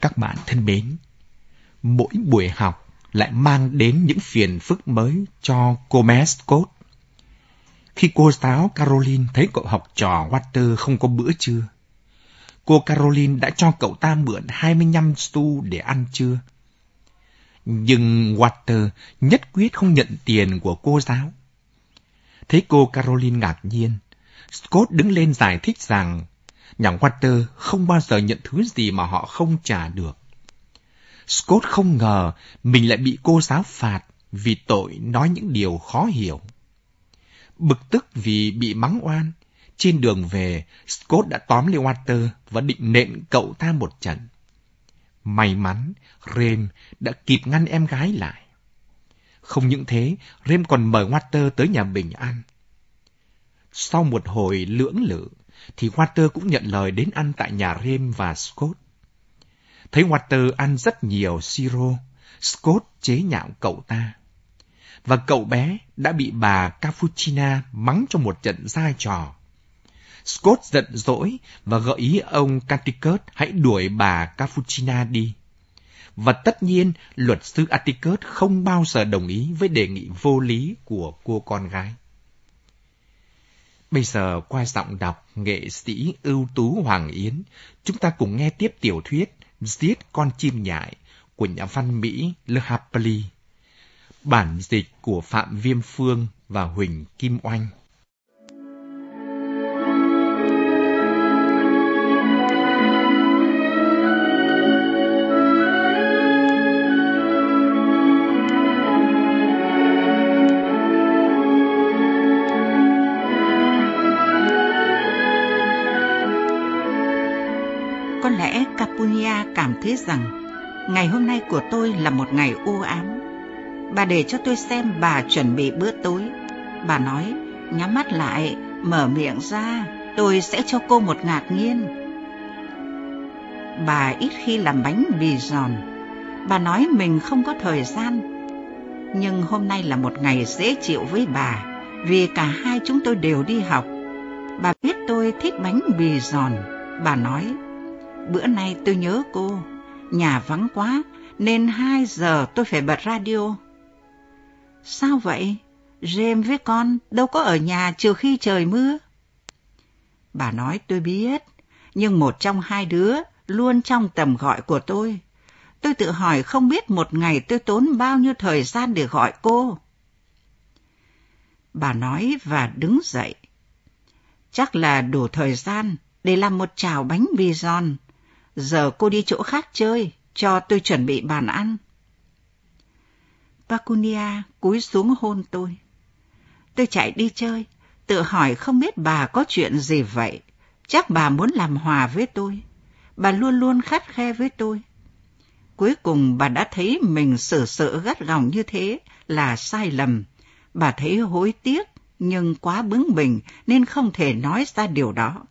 Các bạn thân mến, mỗi buổi học lại mang đến những phiền phức mới cho cô Mescott. Khi cô giáo Caroline thấy cậu học trò Walter không có bữa trưa, cô Caroline đã cho cậu ta mượn 25 xu để ăn trưa. Nhưng Walter nhất quyết không nhận tiền của cô giáo. Thấy cô Caroline ngạc nhiên, Scott đứng lên giải thích rằng nhà Walter không bao giờ nhận thứ gì mà họ không trả được. Scott không ngờ mình lại bị cô giáo phạt vì tội nói những điều khó hiểu. Bực tức vì bị mắng oan, trên đường về, Scott đã tóm lấy Walter và định nện cậu ta một trận. May mắn, Rem đã kịp ngăn em gái lại. Không những thế, Rem còn mời Walter tới nhà bình ăn. Sau một hồi lưỡng lự, thì Walter cũng nhận lời đến ăn tại nhà Rem và Scott. Thấy Walter ăn rất nhiều siro, Scott chế nhạo cậu ta. Và cậu bé đã bị bà Cappuccina mắng trong một trận dai trò. Scott giận dỗi và gợi ý ông Canticus hãy đuổi bà Cappuccina đi. Và tất nhiên, luật sư Atticus không bao giờ đồng ý với đề nghị vô lý của cô con gái. Bây giờ qua giọng đọc nghệ sĩ ưu tú Hoàng Yến, chúng ta cùng nghe tiếp tiểu thuyết Giết con chim nhại của nhà văn Mỹ Le Harpely. Bản dịch của Phạm Viêm Phương và Huỳnh Kim Oanh. Cảm thấy rằng ngày hôm nay của tôi là một ngày u ám. Bà để cho tôi xem bà chuẩn bị bữa tối. Bà nói, nhắm mắt lại, mở miệng ra, tôi sẽ cho cô một ngạc nhiên. Bà ít khi làm bánh bì giòn. Bà nói mình không có thời gian. Nhưng hôm nay là một ngày dễ chịu với bà, vì cả hai chúng tôi đều đi học. Bà biết tôi thích bánh bì giòn. Bà nói, Bữa nay tôi nhớ cô, nhà vắng quá, nên hai giờ tôi phải bật radio. Sao vậy? James với con đâu có ở nhà trừ khi trời mưa. Bà nói tôi biết, nhưng một trong hai đứa luôn trong tầm gọi của tôi. Tôi tự hỏi không biết một ngày tôi tốn bao nhiêu thời gian để gọi cô. Bà nói và đứng dậy. Chắc là đủ thời gian để làm một chảo bánh bì giòn giờ cô đi chỗ khác chơi, cho tôi chuẩn bị bàn ăn. Pacunia cúi xuống hôn tôi. Tôi chạy đi chơi, tự hỏi không biết bà có chuyện gì vậy. Chắc bà muốn làm hòa với tôi. Bà luôn luôn khắt khe với tôi. Cuối cùng bà đã thấy mình xử sự gắt gỏng như thế là sai lầm. Bà thấy hối tiếc nhưng quá bướng bỉnh nên không thể nói ra điều đó.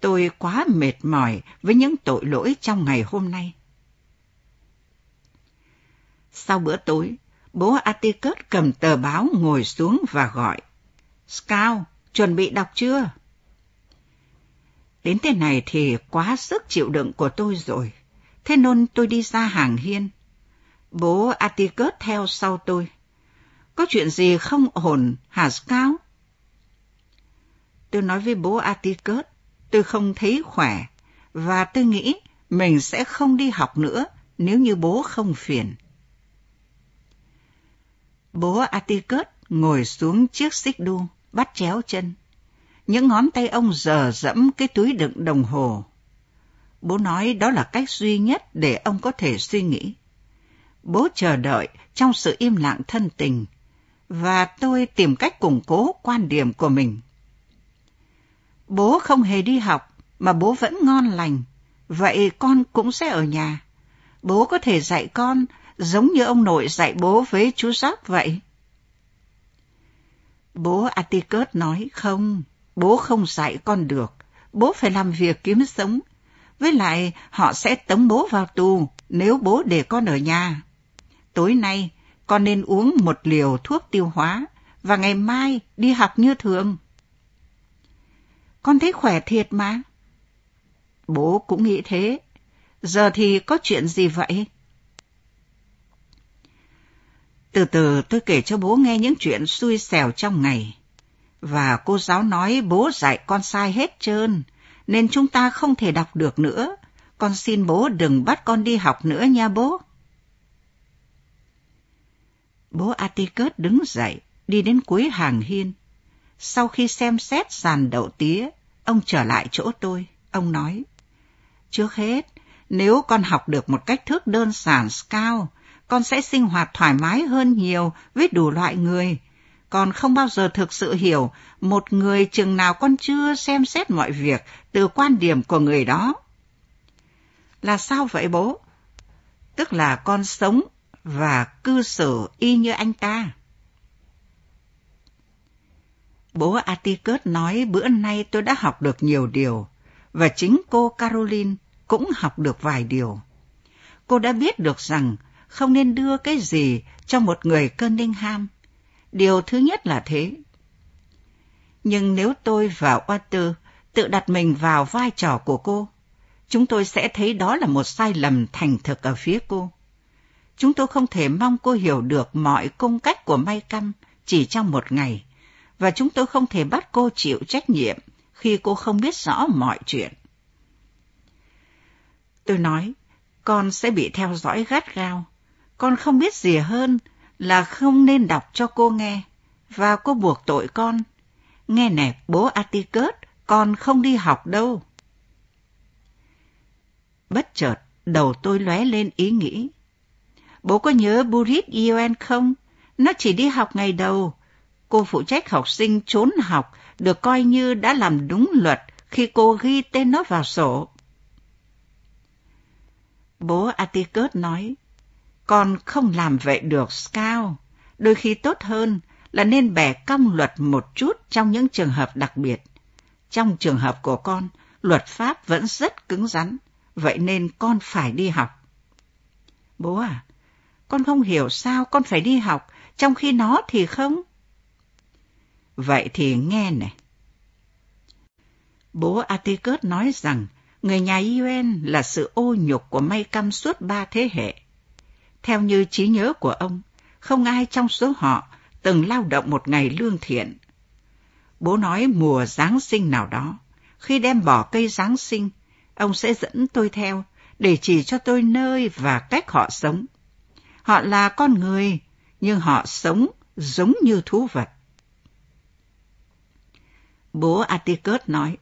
Tôi quá mệt mỏi với những tội lỗi trong ngày hôm nay. Sau bữa tối, bố Atticus cầm tờ báo ngồi xuống và gọi. Scout, chuẩn bị đọc chưa? Đến thế này thì quá sức chịu đựng của tôi rồi. Thế nên tôi đi ra hàng hiên. Bố Atticus theo sau tôi. Có chuyện gì không ổn hả Scout? Tôi nói với bố Atticus tôi không thấy khỏe và tôi nghĩ mình sẽ không đi học nữa nếu như bố không phiền. Bố Atticus ngồi xuống chiếc xích đu, bắt chéo chân. Những ngón tay ông giờ dẫm cái túi đựng đồng hồ. Bố nói đó là cách duy nhất để ông có thể suy nghĩ. Bố chờ đợi trong sự im lặng thân tình, và tôi tìm cách củng cố quan điểm của mình. Bố không hề đi học, mà bố vẫn ngon lành. Vậy con cũng sẽ ở nhà. Bố có thể dạy con giống như ông nội dạy bố với chú Giáp vậy. Bố Atticus nói không, bố không dạy con được. Bố phải làm việc kiếm sống. Với lại họ sẽ tống bố vào tù nếu bố để con ở nhà. Tối nay con nên uống một liều thuốc tiêu hóa và ngày mai đi học như thường. Con thấy khỏe thiệt mà. Bố cũng nghĩ thế. Giờ thì có chuyện gì vậy? Từ từ tôi kể cho bố nghe những chuyện xui xẻo trong ngày. Và cô giáo nói bố dạy con sai hết trơn, nên chúng ta không thể đọc được nữa. Con xin bố đừng bắt con đi học nữa nha bố. Bố Atticus đứng dậy, đi đến cuối hàng hiên. Sau khi xem xét sàn đậu tía, ông trở lại chỗ tôi. Ông nói, Trước hết, nếu con học được một cách thức đơn giản cao, con sẽ sinh hoạt thoải mái hơn nhiều với đủ loại người. Con không bao giờ thực sự hiểu một người chừng nào con chưa xem xét mọi việc từ quan điểm của người đó. Là sao vậy bố? Tức là con sống và cư xử y như anh ta. Bố Atticus nói bữa nay tôi đã học được nhiều điều, và chính cô Caroline cũng học được vài điều. Cô đã biết được rằng không nên đưa cái gì cho một người Cunningham. Điều thứ nhất là thế. Nhưng nếu tôi và Walter tự đặt mình vào vai trò của cô, chúng tôi sẽ thấy đó là một sai lầm thành thực ở phía cô. Chúng tôi không thể mong cô hiểu được mọi cung cách của May Căm chỉ trong một ngày, và chúng tôi không thể bắt cô chịu trách nhiệm khi cô không biết rõ mọi chuyện. Tôi nói, con sẽ bị theo dõi gắt gao. Con không biết gì hơn là không nên đọc cho cô nghe, và cô buộc tội con. Nghe nè, bố Atticus, con không đi học đâu. Bất chợt, đầu tôi lóe lên ý nghĩ. Bố có nhớ Burit Yuen không? Nó chỉ đi học ngày đầu. Cô phụ trách học sinh trốn học, được coi như đã làm đúng luật khi cô ghi tên nó vào sổ. Bố Atticus nói, con không làm vậy được, Scout. Đôi khi tốt hơn là nên bẻ cong luật một chút trong những trường hợp đặc biệt. Trong trường hợp của con, luật pháp vẫn rất cứng rắn, vậy nên con phải đi học. Bố à, con không hiểu sao con phải đi học, trong khi nó thì không. Vậy thì nghe này. Bố Atticus nói rằng người nhà Yuen là sự ô nhục của may căm suốt ba thế hệ. Theo như trí nhớ của ông, không ai trong số họ từng lao động một ngày lương thiện. Bố nói mùa Giáng sinh nào đó, khi đem bỏ cây Giáng sinh, ông sẽ dẫn tôi theo để chỉ cho tôi nơi và cách họ sống. Họ là con người, nhưng họ sống giống như thú vật. Bố Atticus nói,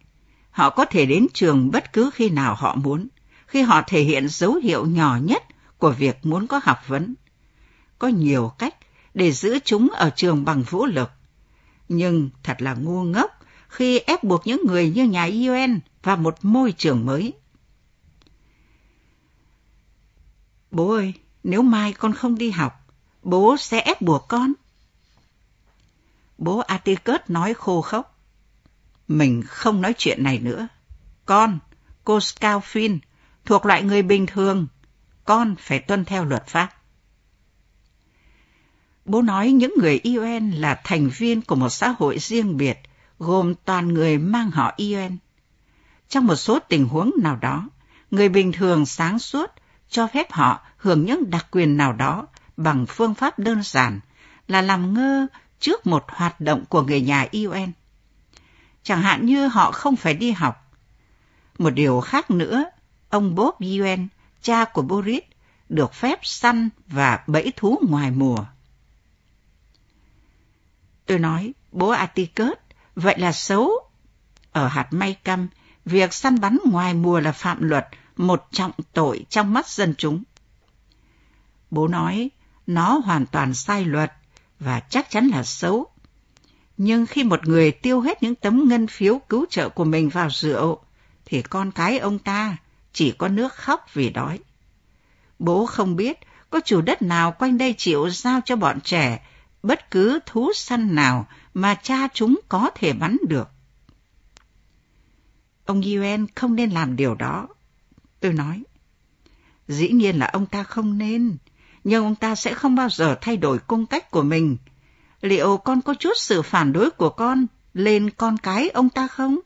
họ có thể đến trường bất cứ khi nào họ muốn, khi họ thể hiện dấu hiệu nhỏ nhất của việc muốn có học vấn. Có nhiều cách để giữ chúng ở trường bằng vũ lực. Nhưng thật là ngu ngốc khi ép buộc những người như nhà UN vào một môi trường mới. Bố ơi, nếu mai con không đi học, bố sẽ ép buộc con. Bố Atticus nói khô khốc. Mình không nói chuyện này nữa. Con, cô Scalfin, thuộc loại người bình thường, con phải tuân theo luật pháp. Bố nói những người UN là thành viên của một xã hội riêng biệt, gồm toàn người mang họ UN. Trong một số tình huống nào đó, người bình thường sáng suốt cho phép họ hưởng những đặc quyền nào đó bằng phương pháp đơn giản là làm ngơ trước một hoạt động của người nhà UN. Chẳng hạn như họ không phải đi học. Một điều khác nữa, ông Bob Yuen, cha của Boris, được phép săn và bẫy thú ngoài mùa. Tôi nói, bố Atikert, vậy là xấu. Ở hạt may căm, việc săn bắn ngoài mùa là phạm luật, một trọng tội trong mắt dân chúng. Bố nói, nó hoàn toàn sai luật và chắc chắn là xấu. Nhưng khi một người tiêu hết những tấm ngân phiếu cứu trợ của mình vào rượu, thì con cái ông ta chỉ có nước khóc vì đói. Bố không biết có chủ đất nào quanh đây chịu giao cho bọn trẻ bất cứ thú săn nào mà cha chúng có thể bắn được. Ông Yuen không nên làm điều đó. Tôi nói, dĩ nhiên là ông ta không nên, nhưng ông ta sẽ không bao giờ thay đổi cung cách của mình. Liệu con có chút sự phản đối của con lên con cái ông ta không?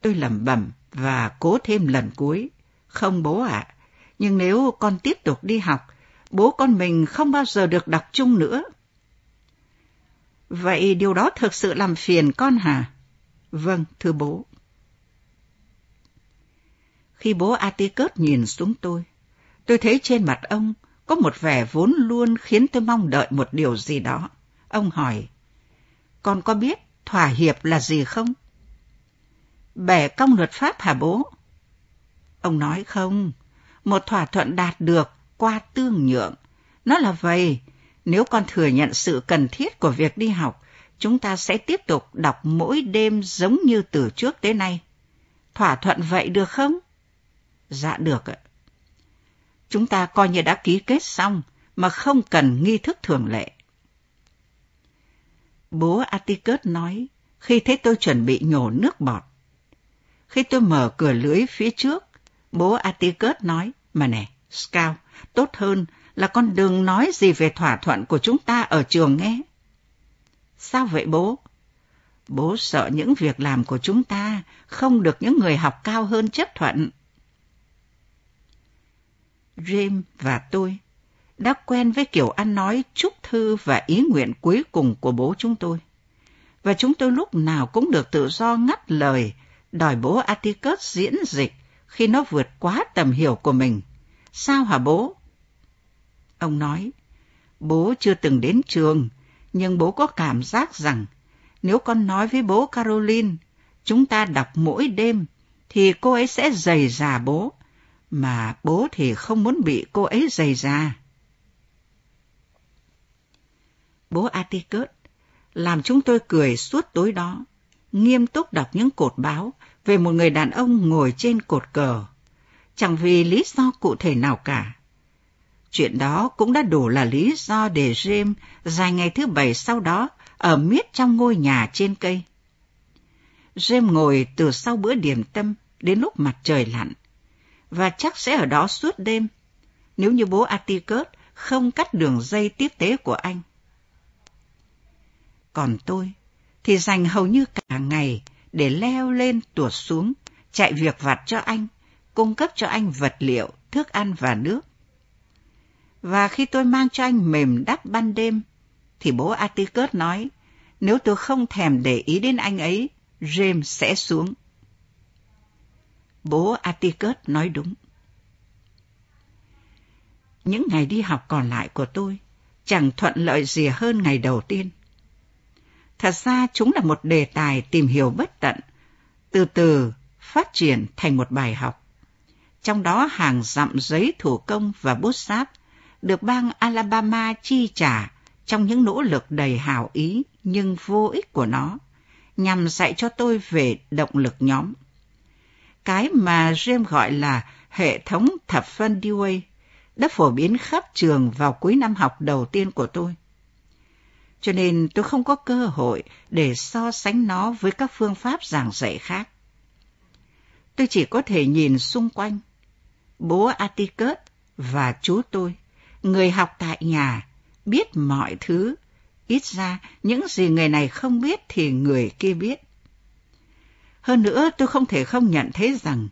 Tôi lẩm bẩm, và cố thêm lần cuối. Không bố ạ, nhưng nếu con tiếp tục đi học, bố con mình không bao giờ được đọc chung nữa. Vậy điều đó thực sự làm phiền con hả? Vâng, thưa bố. Khi bố Atticus nhìn xuống tôi, tôi thấy trên mặt ông có một vẻ vốn luôn khiến tôi mong đợi một điều gì đó. Ông hỏi, con có biết thỏa hiệp là gì không? Bẻ cong luật pháp hả bố? Ông nói không, một thỏa thuận đạt được qua tương nhượng. Nó là vậy, nếu con thừa nhận sự cần thiết của việc đi học, chúng ta sẽ tiếp tục đọc mỗi đêm giống như từ trước tới nay. Thỏa thuận vậy được không? Dạ được ạ. Chúng ta coi như đã ký kết xong mà không cần nghi thức thường lệ. Bố Atticus nói khi thấy tôi chuẩn bị nhổ nước bọt. Khi tôi mở cửa lưới phía trước, bố Atticus nói, mà nè, Scout, tốt hơn là con đừng nói gì về thỏa thuận của chúng ta ở trường nghe. Sao vậy bố? Bố sợ những việc làm của chúng ta không được những người học cao hơn chấp thuận. James và tôi đã quen với kiểu ăn nói chúc thư và ý nguyện cuối cùng của bố chúng tôi. Và chúng tôi lúc nào cũng được tự do ngắt lời, đòi bố Atticus diễn dịch khi nó vượt quá tầm hiểu của mình. Sao hả bố? Ông nói, bố chưa từng đến trường, nhưng bố có cảm giác rằng nếu con nói với bố Caroline, chúng ta đọc mỗi đêm, thì cô ấy sẽ dày già bố, mà bố thì không muốn bị cô ấy dày già. Bố Atticus làm chúng tôi cười suốt tối đó, nghiêm túc đọc những cột báo về một người đàn ông ngồi trên cột cờ, chẳng vì lý do cụ thể nào cả. Chuyện đó cũng đã đủ là lý do để James dài ngày thứ bảy sau đó ở miết trong ngôi nhà trên cây. James ngồi từ sau bữa điểm tâm đến lúc mặt trời lặn, và chắc sẽ ở đó suốt đêm, nếu như bố Atticus không cắt đường dây tiếp tế của anh. Còn tôi thì dành hầu như cả ngày để leo lên tuột xuống, chạy việc vặt cho anh, cung cấp cho anh vật liệu, thức ăn và nước. Và khi tôi mang cho anh mềm đắp ban đêm, thì bố Atticus nói, nếu tôi không thèm để ý đến anh ấy, James sẽ xuống. Bố Atticus nói đúng. Những ngày đi học còn lại của tôi chẳng thuận lợi gì hơn ngày đầu tiên. Thật ra chúng là một đề tài tìm hiểu bất tận, từ từ phát triển thành một bài học. Trong đó hàng dặm giấy thủ công và bút sáp được bang Alabama chi trả trong những nỗ lực đầy hào ý nhưng vô ích của nó, nhằm dạy cho tôi về động lực nhóm. Cái mà James gọi là hệ thống thập phân Dewey đã phổ biến khắp trường vào cuối năm học đầu tiên của tôi cho nên tôi không có cơ hội để so sánh nó với các phương pháp giảng dạy khác. Tôi chỉ có thể nhìn xung quanh. Bố Atticus và chú tôi, người học tại nhà, biết mọi thứ. Ít ra, những gì người này không biết thì người kia biết. Hơn nữa, tôi không thể không nhận thấy rằng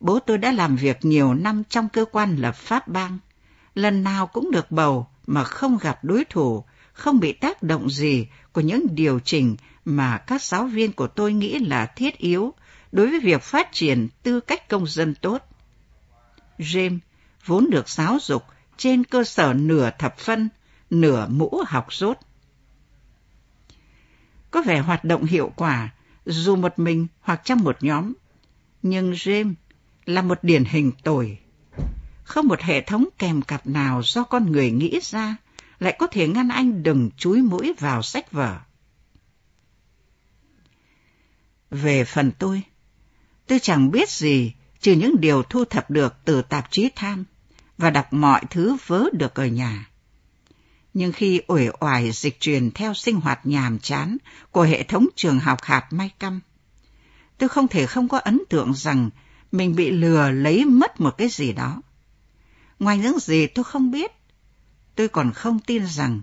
bố tôi đã làm việc nhiều năm trong cơ quan lập pháp bang. Lần nào cũng được bầu mà không gặp đối thủ không bị tác động gì của những điều chỉnh mà các giáo viên của tôi nghĩ là thiết yếu đối với việc phát triển tư cách công dân tốt. James vốn được giáo dục trên cơ sở nửa thập phân, nửa mũ học rốt. Có vẻ hoạt động hiệu quả dù một mình hoặc trong một nhóm, nhưng James là một điển hình tồi. Không một hệ thống kèm cặp nào do con người nghĩ ra lại có thể ngăn anh đừng chúi mũi vào sách vở. Về phần tôi, tôi chẳng biết gì trừ những điều thu thập được từ tạp chí tham và đọc mọi thứ vớ được ở nhà. Nhưng khi uể oải dịch truyền theo sinh hoạt nhàm chán của hệ thống trường học hạt may căm, tôi không thể không có ấn tượng rằng mình bị lừa lấy mất một cái gì đó. Ngoài những gì tôi không biết, tôi còn không tin rằng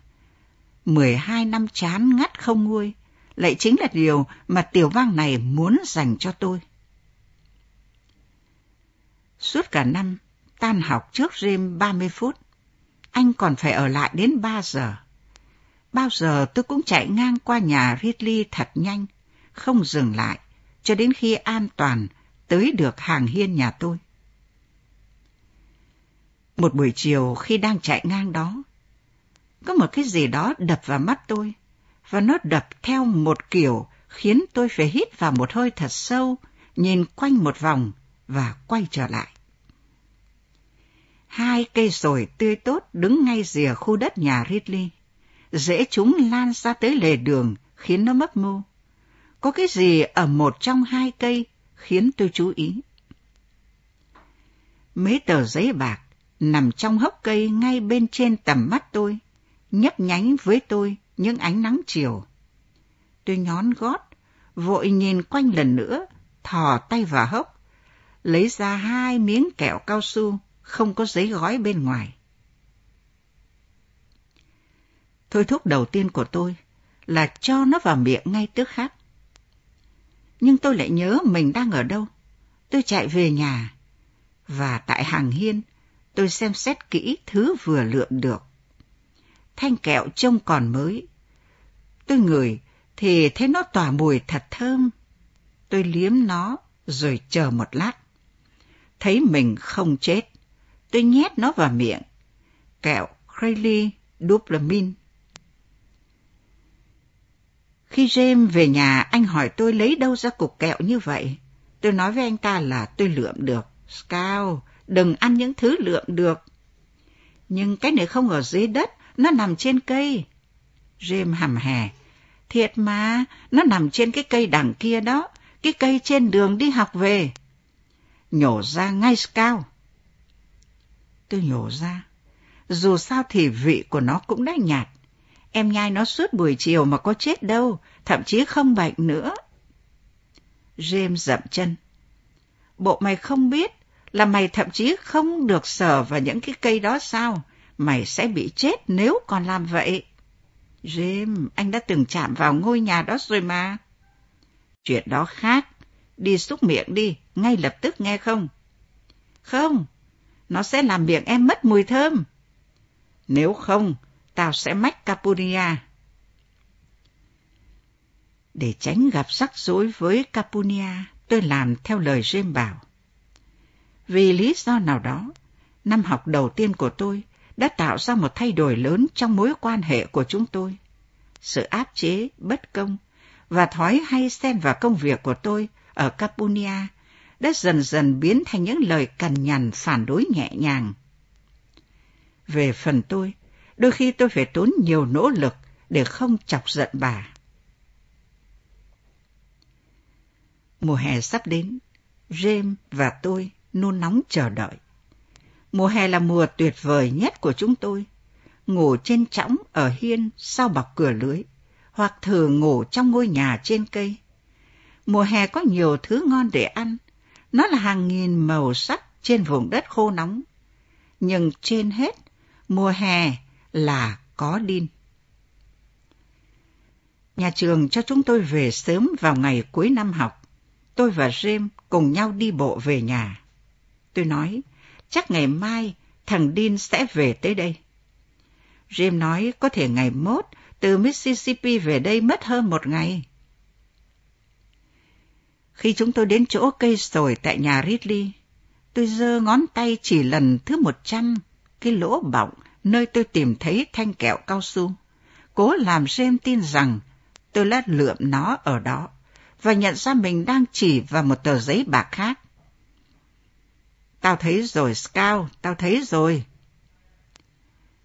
12 năm chán ngắt không nguôi lại chính là điều mà tiểu vang này muốn dành cho tôi. Suốt cả năm, tan học trước rêm 30 phút. Anh còn phải ở lại đến 3 giờ. Bao giờ tôi cũng chạy ngang qua nhà Ridley thật nhanh, không dừng lại, cho đến khi an toàn tới được hàng hiên nhà tôi. Một buổi chiều khi đang chạy ngang đó, có một cái gì đó đập vào mắt tôi, và nó đập theo một kiểu khiến tôi phải hít vào một hơi thật sâu, nhìn quanh một vòng và quay trở lại. Hai cây sồi tươi tốt đứng ngay rìa khu đất nhà Ridley. dễ chúng lan ra tới lề đường khiến nó mất mô. Có cái gì ở một trong hai cây khiến tôi chú ý. Mấy tờ giấy bạc nằm trong hốc cây ngay bên trên tầm mắt tôi, nhấp nhánh với tôi những ánh nắng chiều. Tôi nhón gót, vội nhìn quanh lần nữa, thò tay vào hốc, lấy ra hai miếng kẹo cao su, không có giấy gói bên ngoài. Thôi thúc đầu tiên của tôi là cho nó vào miệng ngay tức khắc. Nhưng tôi lại nhớ mình đang ở đâu. Tôi chạy về nhà, và tại hàng hiên, tôi xem xét kỹ thứ vừa lượm được. Thanh kẹo trông còn mới. Tôi ngửi thì thấy nó tỏa mùi thật thơm. Tôi liếm nó rồi chờ một lát. Thấy mình không chết, tôi nhét nó vào miệng. Kẹo Crayly Dublamin. Khi James về nhà, anh hỏi tôi lấy đâu ra cục kẹo như vậy. Tôi nói với anh ta là tôi lượm được. Scout, đừng ăn những thứ lượm được. Nhưng cái này không ở dưới đất, nó nằm trên cây. James hầm hè. Thiệt mà, nó nằm trên cái cây đằng kia đó, cái cây trên đường đi học về. Nhổ ra ngay Scout. Tôi nhổ ra. Dù sao thì vị của nó cũng đã nhạt. Em nhai nó suốt buổi chiều mà có chết đâu, thậm chí không bệnh nữa. James dậm chân. Bộ mày không biết là mày thậm chí không được sờ vào những cái cây đó sao? Mày sẽ bị chết nếu còn làm vậy. James, anh đã từng chạm vào ngôi nhà đó rồi mà. Chuyện đó khác. Đi xúc miệng đi, ngay lập tức nghe không? Không, nó sẽ làm miệng em mất mùi thơm. Nếu không, tao sẽ mách Capunia. Để tránh gặp rắc rối với Capunia, tôi làm theo lời James bảo. Vì lý do nào đó, năm học đầu tiên của tôi đã tạo ra một thay đổi lớn trong mối quan hệ của chúng tôi. Sự áp chế, bất công và thói hay xen vào công việc của tôi ở Capunia đã dần dần biến thành những lời cằn nhằn phản đối nhẹ nhàng. Về phần tôi, đôi khi tôi phải tốn nhiều nỗ lực để không chọc giận bà. Mùa hè sắp đến, James và tôi nôn nóng chờ đợi. Mùa hè là mùa tuyệt vời nhất của chúng tôi. Ngủ trên trõng ở hiên sau bọc cửa lưới, hoặc thường ngủ trong ngôi nhà trên cây. Mùa hè có nhiều thứ ngon để ăn. Nó là hàng nghìn màu sắc trên vùng đất khô nóng. Nhưng trên hết, mùa hè là có đin. Nhà trường cho chúng tôi về sớm vào ngày cuối năm học. Tôi và James cùng nhau đi bộ về nhà. Tôi nói, chắc ngày mai thằng Dean sẽ về tới đây. James nói có thể ngày mốt từ Mississippi về đây mất hơn một ngày. Khi chúng tôi đến chỗ cây sồi tại nhà Ridley, tôi giơ ngón tay chỉ lần thứ một trăm cái lỗ bọng nơi tôi tìm thấy thanh kẹo cao su. Cố làm James tin rằng tôi đã lượm nó ở đó và nhận ra mình đang chỉ vào một tờ giấy bạc khác. Tao thấy rồi, Scout, tao thấy rồi.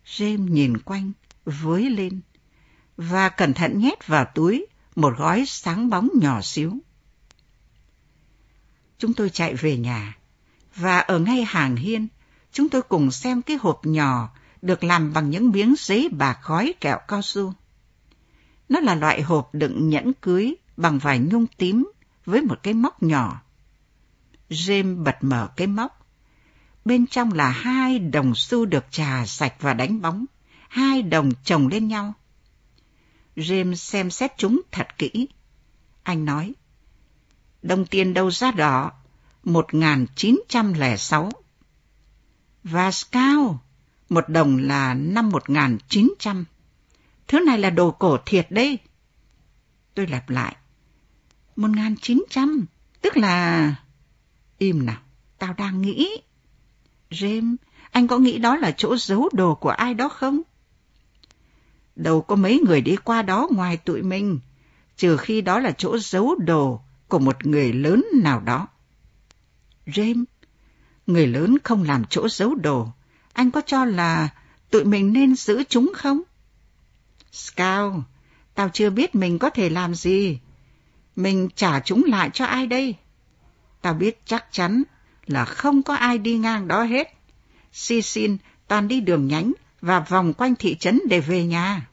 James nhìn quanh, với lên, và cẩn thận nhét vào túi một gói sáng bóng nhỏ xíu. Chúng tôi chạy về nhà, và ở ngay hàng hiên, chúng tôi cùng xem cái hộp nhỏ được làm bằng những miếng giấy bạc gói kẹo cao su. Nó là loại hộp đựng nhẫn cưới bằng vải nhung tím với một cái móc nhỏ. James bật mở cái móc. Bên trong là hai đồng xu được trà sạch và đánh bóng, hai đồng chồng lên nhau. James xem xét chúng thật kỹ. Anh nói, đồng tiền đâu ra đỏ, 1906. Và Scout, một đồng là năm 1900. Thứ này là đồ cổ thiệt đấy. Tôi lặp lại. 1900, tức là... Im nào, tao đang nghĩ. James, anh có nghĩ đó là chỗ giấu đồ của ai đó không? Đâu có mấy người đi qua đó ngoài tụi mình, trừ khi đó là chỗ giấu đồ của một người lớn nào đó. James, người lớn không làm chỗ giấu đồ, anh có cho là tụi mình nên giữ chúng không? Scout, tao chưa biết mình có thể làm gì. Mình trả chúng lại cho ai đây? Tao biết chắc chắn là không có ai đi ngang đó hết. Sisin toàn đi đường nhánh và vòng quanh thị trấn để về nhà.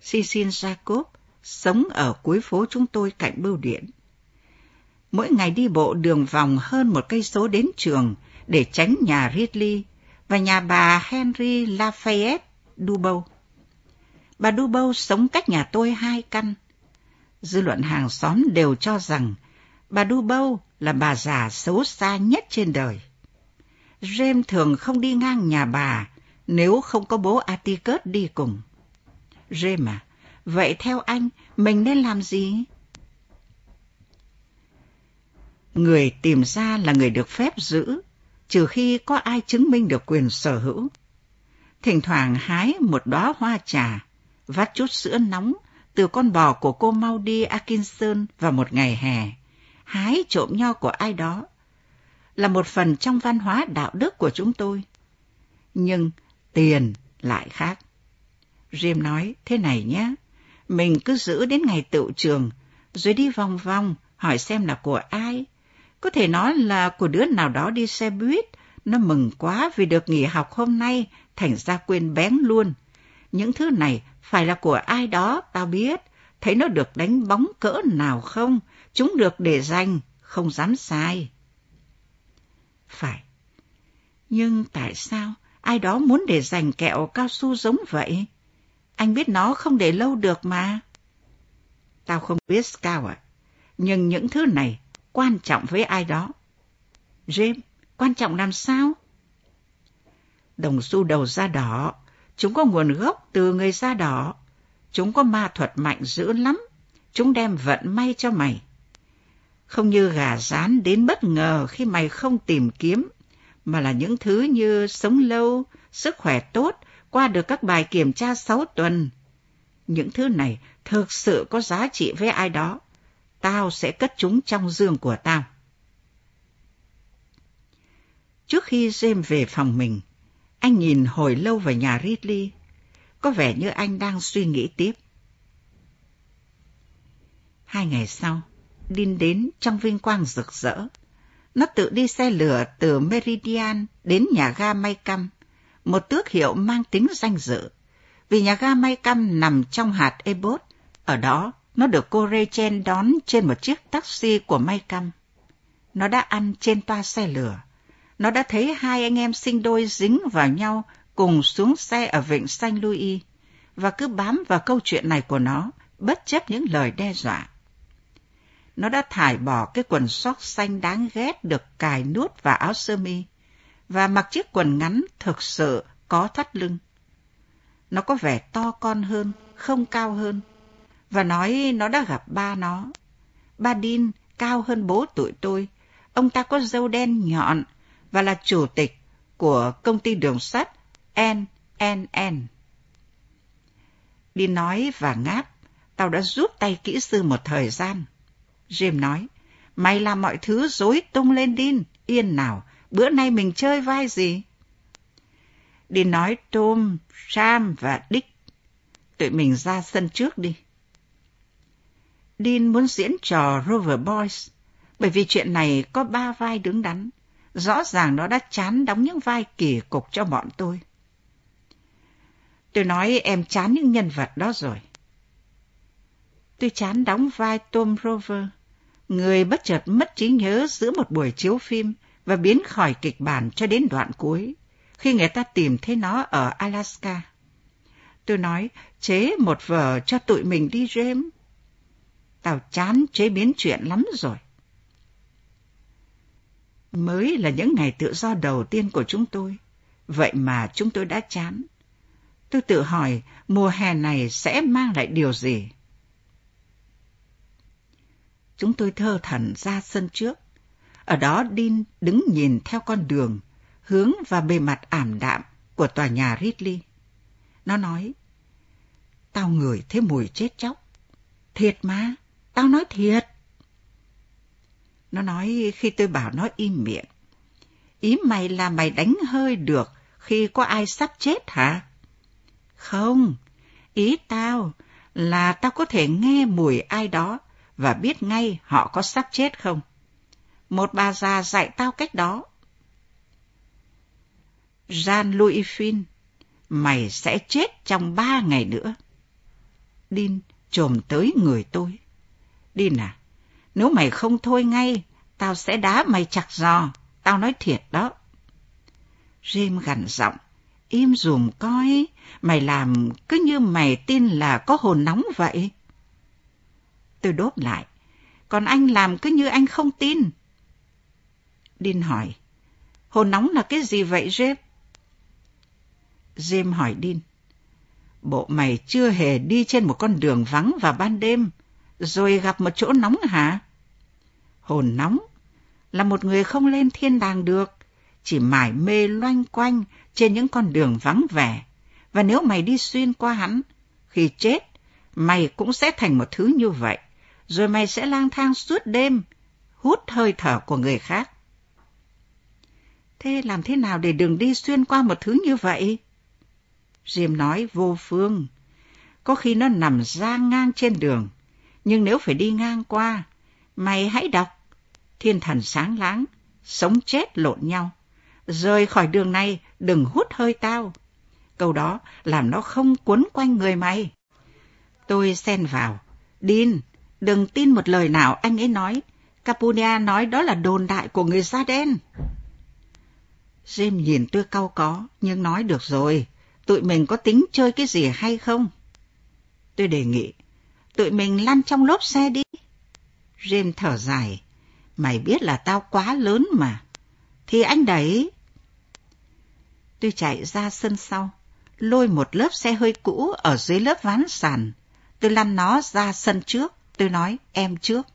Sisin Jacob sống ở cuối phố chúng tôi cạnh bưu điện. Mỗi ngày đi bộ đường vòng hơn một cây số đến trường để tránh nhà Ridley và nhà bà Henry Lafayette Dubow. Bà Dubow sống cách nhà tôi hai căn. Dư luận hàng xóm đều cho rằng bà Dubow là bà già xấu xa nhất trên đời. James thường không đi ngang nhà bà nếu không có bố Atticus đi cùng. James à, vậy theo anh, mình nên làm gì? Người tìm ra là người được phép giữ, trừ khi có ai chứng minh được quyền sở hữu. Thỉnh thoảng hái một đóa hoa trà, vắt chút sữa nóng từ con bò của cô Maudie Atkinson vào một ngày hè, hái trộm nho của ai đó, là một phần trong văn hóa đạo đức của chúng tôi. Nhưng tiền lại khác. Jim nói thế này nhé, mình cứ giữ đến ngày tự trường, rồi đi vòng vòng, hỏi xem là của ai. Có thể nói là của đứa nào đó đi xe buýt, nó mừng quá vì được nghỉ học hôm nay, thành ra quên bén luôn. Những thứ này phải là của ai đó, tao biết. Thấy nó được đánh bóng cỡ nào không? Chúng được để dành, không dám sai. Phải. Nhưng tại sao ai đó muốn để dành kẹo cao su giống vậy? Anh biết nó không để lâu được mà. Tao không biết Scout ạ. Nhưng những thứ này quan trọng với ai đó. James, quan trọng làm sao? Đồng xu đầu da đỏ, chúng có nguồn gốc từ người da đỏ. Chúng có ma thuật mạnh dữ lắm. Chúng đem vận may cho mày. Không như gà rán đến bất ngờ khi mày không tìm kiếm, mà là những thứ như sống lâu, sức khỏe tốt, qua được các bài kiểm tra 6 tuần. Những thứ này thực sự có giá trị với ai đó. Tao sẽ cất chúng trong giường của tao. Trước khi James về phòng mình, anh nhìn hồi lâu vào nhà Ridley. Có vẻ như anh đang suy nghĩ tiếp. Hai ngày sau, Dean đến trong vinh quang rực rỡ. Nó tự đi xe lửa từ Meridian đến nhà ga May Căm một tước hiệu mang tính danh dự, vì nhà ga May Căm nằm trong hạt Ebot. Ở đó, nó được cô Rachel đón trên một chiếc taxi của May Căm. Nó đã ăn trên toa xe lửa. Nó đã thấy hai anh em sinh đôi dính vào nhau cùng xuống xe ở vịnh Saint Louis và cứ bám vào câu chuyện này của nó, bất chấp những lời đe dọa. Nó đã thải bỏ cái quần sóc xanh đáng ghét được cài nút vào áo sơ mi và mặc chiếc quần ngắn thực sự có thắt lưng. Nó có vẻ to con hơn, không cao hơn, và nói nó đã gặp ba nó. Ba Đin cao hơn bố tuổi tôi, ông ta có râu đen nhọn và là chủ tịch của công ty đường sắt NNN. Đi nói và ngáp, tao đã giúp tay kỹ sư một thời gian. Jim nói, mày làm mọi thứ dối tung lên Đin, yên nào, bữa nay mình chơi vai gì? Đi nói Tom, Sam và Dick. Tụi mình ra sân trước đi. Dean muốn diễn trò Rover Boys, bởi vì chuyện này có ba vai đứng đắn. Rõ ràng nó đã chán đóng những vai kỳ cục cho bọn tôi. Tôi nói em chán những nhân vật đó rồi. Tôi chán đóng vai Tom Rover, người bất chợt mất trí nhớ giữa một buổi chiếu phim và biến khỏi kịch bản cho đến đoạn cuối, khi người ta tìm thấy nó ở Alaska. Tôi nói, chế một vở cho tụi mình đi James. Tao chán chế biến chuyện lắm rồi. Mới là những ngày tự do đầu tiên của chúng tôi, vậy mà chúng tôi đã chán. Tôi tự hỏi mùa hè này sẽ mang lại điều gì? Chúng tôi thơ thần ra sân trước. Ở đó Dean đứng nhìn theo con đường, hướng và bề mặt ảm đạm của tòa nhà Ridley. Nó nói, tao ngửi thấy mùi chết chóc. Thiệt mà, tao nói thiệt. Nó nói khi tôi bảo nó im miệng. Ý mày là mày đánh hơi được khi có ai sắp chết hả? Không, ý tao là tao có thể nghe mùi ai đó và biết ngay họ có sắp chết không. Một bà già dạy tao cách đó. Jean-Louis Fin, mày sẽ chết trong ba ngày nữa. Đin trồm tới người tôi. Đin à, nếu mày không thôi ngay, tao sẽ đá mày chặt giò. Tao nói thiệt đó. James gằn giọng. Im dùm coi, mày làm cứ như mày tin là có hồn nóng vậy. Tôi đốt lại. Còn anh làm cứ như anh không tin. Đin hỏi. Hồn nóng là cái gì vậy James? James hỏi Đin. Bộ mày chưa hề đi trên một con đường vắng vào ban đêm, rồi gặp một chỗ nóng hả? Hồn nóng là một người không lên thiên đàng được, chỉ mải mê loanh quanh trên những con đường vắng vẻ. Và nếu mày đi xuyên qua hắn, khi chết, mày cũng sẽ thành một thứ như vậy, rồi mày sẽ lang thang suốt đêm, hút hơi thở của người khác. Thế làm thế nào để đường đi xuyên qua một thứ như vậy? Diêm nói vô phương. Có khi nó nằm ra ngang trên đường, nhưng nếu phải đi ngang qua, mày hãy đọc. Thiên thần sáng láng, sống chết lộn nhau. Rời khỏi đường này, đừng hút hơi tao. Câu đó làm nó không cuốn quanh người mày. Tôi xen vào. Đin, đừng tin một lời nào anh ấy nói. Capunia nói đó là đồn đại của người da đen. Jim nhìn tôi cau có, nhưng nói được rồi, tụi mình có tính chơi cái gì hay không? Tôi đề nghị, tụi mình lăn trong lốp xe đi. Jim thở dài, mày biết là tao quá lớn mà. Thì anh đẩy. Tôi chạy ra sân sau, lôi một lớp xe hơi cũ ở dưới lớp ván sàn. Tôi lăn nó ra sân trước, tôi nói em trước.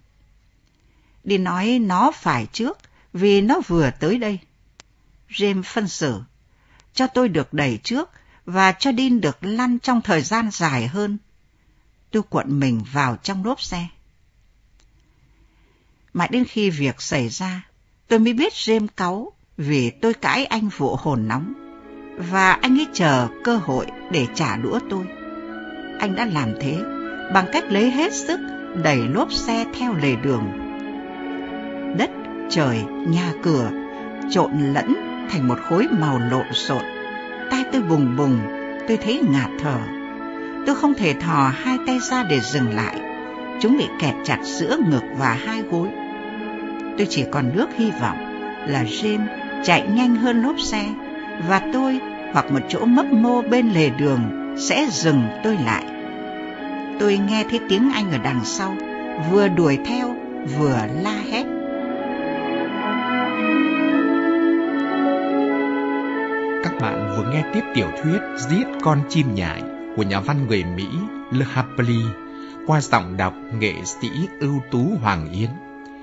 Đi nói nó phải trước, vì nó vừa tới đây. James phân xử, cho tôi được đẩy trước và cho Dean được lăn trong thời gian dài hơn. Tôi cuộn mình vào trong lốp xe. Mãi đến khi việc xảy ra, tôi mới biết James cáu vì tôi cãi anh vụ hồn nóng. Và anh ấy chờ cơ hội để trả đũa tôi. Anh đã làm thế bằng cách lấy hết sức đẩy lốp xe theo lề đường. Đất, trời, nhà cửa trộn lẫn thành một khối màu lộn xộn tai tôi bùng bùng, tôi thấy ngạt thở. Tôi không thể thò hai tay ra để dừng lại. Chúng bị kẹt chặt giữa ngực và hai gối. Tôi chỉ còn nước hy vọng là James chạy nhanh hơn lốp xe và tôi hoặc một chỗ mấp mô bên lề đường sẽ dừng tôi lại. Tôi nghe thấy tiếng Anh ở đằng sau, vừa đuổi theo vừa la hét. Bạn vừa nghe tiếp tiểu thuyết Giết con chim nhại của nhà văn người Mỹ Le Harpley qua giọng đọc nghệ sĩ ưu tú Hoàng Yến.